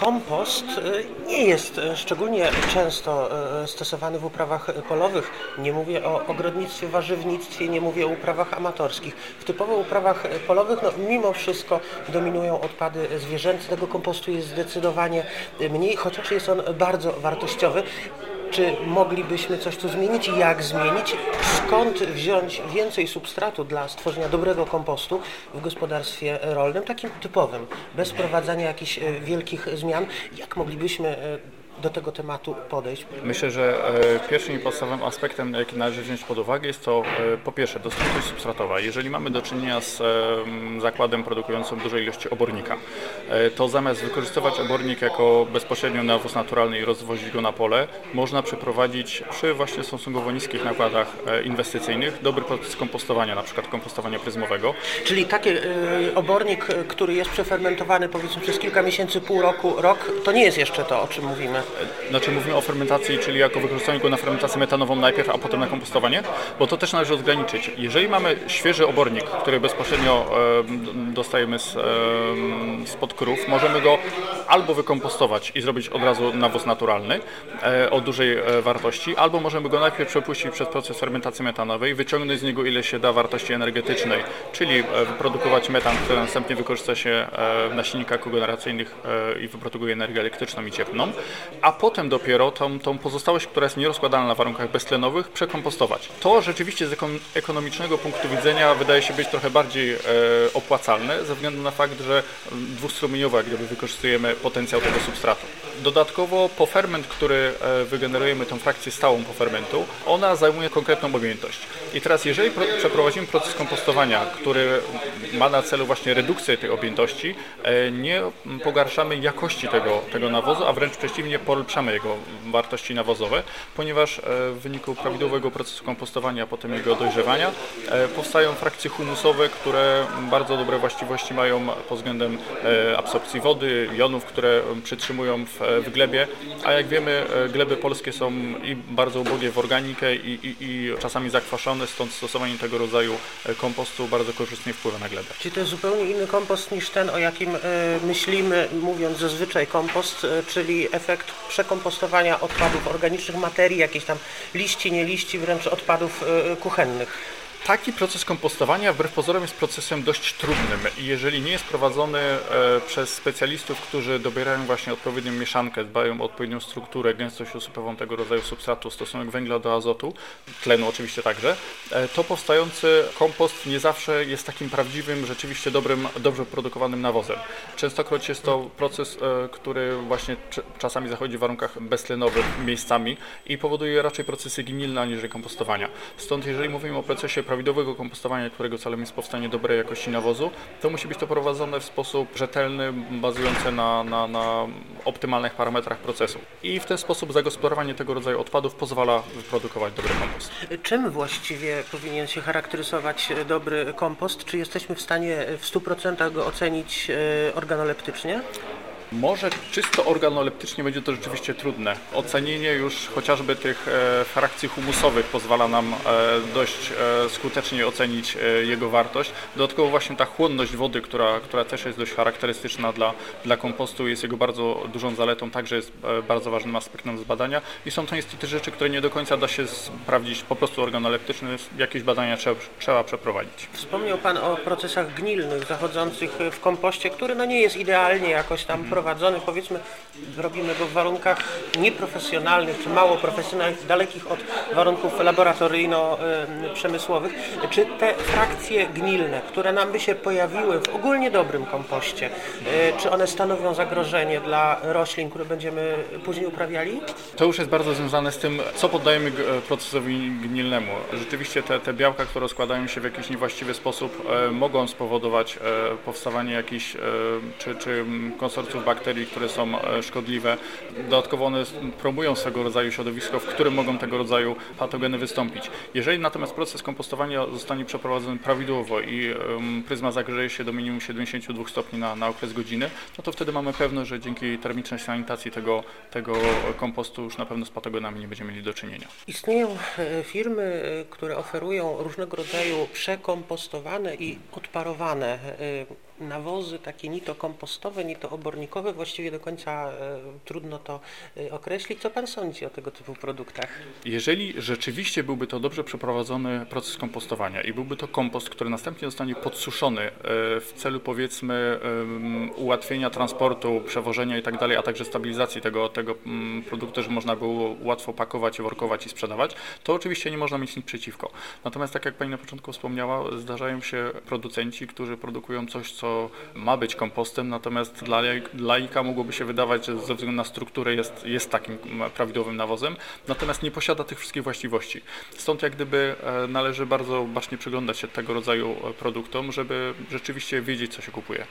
kompost nie jest szczególnie często stosowany w uprawach polowych. Nie mówię o ogrodnictwie, warzywnictwie, nie mówię o uprawach amatorskich. W typowych uprawach polowych no, mimo wszystko dominują odpady zwierzęce. Tego kompostu jest zdecydowanie mniej, chociaż jest on bardzo wartościowy. Czy moglibyśmy coś tu zmienić i jak zmienić? Skąd wziąć więcej substratu dla stworzenia dobrego kompostu w gospodarstwie rolnym, takim typowym, bez wprowadzania jakichś e, wielkich zmian? Jak moglibyśmy e, do tego tematu podejść? Myślę, że e, pierwszym i podstawowym aspektem, jaki należy wziąć pod uwagę, jest to e, po pierwsze dostępność substratowa. Jeżeli mamy do czynienia z e, zakładem produkującym dużej ilości obornika, to zamiast wykorzystywać obornik jako bezpośrednio nawóz naturalny i rozwozić go na pole, można przeprowadzić przy właśnie stosunkowo niskich nakładach inwestycyjnych dobry proces kompostowania, na przykład kompostowania pryzmowego. Czyli taki obornik, który jest przefermentowany powiedzmy przez kilka miesięcy, pół roku, rok, to nie jest jeszcze to, o czym mówimy. Znaczy mówimy o fermentacji, czyli jako wykorzystaniu go na fermentację metanową najpierw, a potem na kompostowanie, bo to też należy rozgraniczyć. Jeżeli mamy świeży obornik, który bezpośrednio dostajemy z, spod krów, możemy go albo wykompostować i zrobić od razu nawóz naturalny e, o dużej e, wartości, albo możemy go najpierw przepuścić przez proces fermentacji metanowej, wyciągnąć z niego ile się da wartości energetycznej, czyli e, wyprodukować metan, który następnie wykorzysta się w silnikach kogeneracyjnych i wyprodukuje energię elektryczną i cieplną, a potem dopiero tą, tą pozostałość, która jest nierozkładalna na warunkach beztlenowych, przekompostować. To rzeczywiście z ekonomicznego punktu widzenia wydaje się być trochę bardziej e, opłacalne, ze względu na fakt, że dwustrumieniowo gdyby wykorzystujemy potencjał tego substratu. Dodatkowo poferment, który e, wygenerujemy, tą frakcję stałą pofermentu, ona zajmuje konkretną objętość. I teraz jeżeli przeprowadzimy proces kompostowania, który ma na celu właśnie redukcję tej objętości, e, nie pogarszamy jakości tego, tego nawozu, a wręcz przeciwnie, polepszamy jego wartości nawozowe, ponieważ e, w wyniku prawidłowego procesu kompostowania, a potem jego dojrzewania, e, powstają frakcje humusowe, które bardzo dobre właściwości mają pod względem e, absorpcji wody, jonów, które przytrzymują w, glebie, a jak wiemy gleby polskie są i bardzo ubogie w organikę i, i, i czasami zakwaszone, stąd stosowanie tego rodzaju kompostu bardzo korzystnie wpływa na glebę. Czyli to jest zupełnie inny kompost niż ten, o jakim myślimy, mówiąc zazwyczaj kompost, czyli efekt przekompostowania odpadów organicznych, materii, jakichś tam liści, nie liści, wręcz odpadów e, kuchennych. Taki proces kompostowania wbrew pozorom jest procesem dość trudnym i jeżeli nie jest prowadzony e, przez specjalistów, którzy dobierają właśnie odpowiednią mieszankę, dbają o odpowiednią strukturę, gęstość usypową tego rodzaju substratu, stosunek węgla do azotu, tlenu oczywiście także, e, to powstający kompost nie zawsze jest takim prawdziwym, rzeczywiście dobrym, dobrze produkowanym nawozem. Częstokroć jest to proces, e, który właśnie czasami zachodzi w warunkach beztlenowych miejscami i powoduje raczej procesy gnilne aniżeli kompostowania. Stąd jeżeli mówimy o procesie prawidłowego kompostowania, którego celem jest powstanie dobrej jakości nawozu, to musi być to prowadzone w sposób rzetelny, bazujący na, na, na optymalnych parametrach procesu. I w ten sposób zagospodarowanie tego rodzaju odpadów pozwala wyprodukować dobry kompost. Czym właściwie powinien się charakteryzować dobry kompost? Czy jesteśmy w stanie w 100% go ocenić e, organoleptycznie? Może czysto organoleptycznie będzie to rzeczywiście trudne. Ocenienie już chociażby tych e, frakcji humusowych pozwala nam e, dość e, skutecznie ocenić jego wartość. Dodatkowo właśnie ta chłonność wody, która, która też jest dość charakterystyczna dla, dla kompostu, jest jego bardzo dużą zaletą, także jest bardzo ważnym aspektem zbadania i są to niestety rzeczy, które nie do końca da się sprawdzić po prostu organoleptycznie. Jakieś badania trzeba, trzeba przeprowadzić. Wspomniał Pan o procesach gnilnych zachodzących w kompoście, który no nie jest idealnie jakoś tam mhm prowadzony, powiedzmy, robimy go w warunkach nieprofesjonalnych czy mało profesjonalnych, dalekich od warunków laboratoryjno-przemysłowych. Czy te frakcje gnilne, które nam by się pojawiły w ogólnie dobrym kompoście, e, czy one stanowią zagrożenie dla roślin, które będziemy później uprawiali? To już jest bardzo związane z tym, co poddajemy procesowi gnilnemu. Rzeczywiście te, te białka, które składają się w jakiś niewłaściwy sposób, e, mogą spowodować e, powstawanie jakichś czy, czy konsorcjów bakterii, które są e, szkodliwe. Dodatkowo one promują swego rodzaju środowisko, w którym mogą tego rodzaju patogeny wystąpić. Jeżeli natomiast proces kompostowania zostanie przeprowadzony prawidłowo i pryzma zagrzeje się do minimum 72 stopni na, na okres godziny, no to wtedy mamy pewność, że dzięki termicznej sanitacji tego, tego kompostu już na pewno z patogenami nie będziemy mieli do czynienia. Istnieją e, firmy, e, które oferują różnego rodzaju przekompostowane i odparowane nawozy takie ni to kompostowe, ni to obornikowe, właściwie do końca e, trudno to e, określić. Co Pan sądzi o tego typu produktach? Jeżeli rzeczywiście byłby to dobrze przeprowadzony proces kompostowania i byłby to kompost, który następnie zostanie podsuszony e, w celu powiedzmy ułatwienia transportu, przewożenia i tak a także stabilizacji tego, tego mm, produktu, że można było łatwo pakować, workować i sprzedawać, to oczywiście nie można mieć nic przeciwko. Natomiast tak jak Pani na początku wspomniała, zdarzają się producenci, którzy produkują coś, co ma być kompostem, natomiast dla laik- laika mogłoby się wydawać, że ze względu na strukturę jest, jest takim prawidłowym nawozem, natomiast nie posiada tych wszystkich właściwości. Stąd jak gdyby e, należy bardzo bacznie przyglądać się tego rodzaju e, produktom, żeby rzeczywiście wiedzieć, co się kupuje.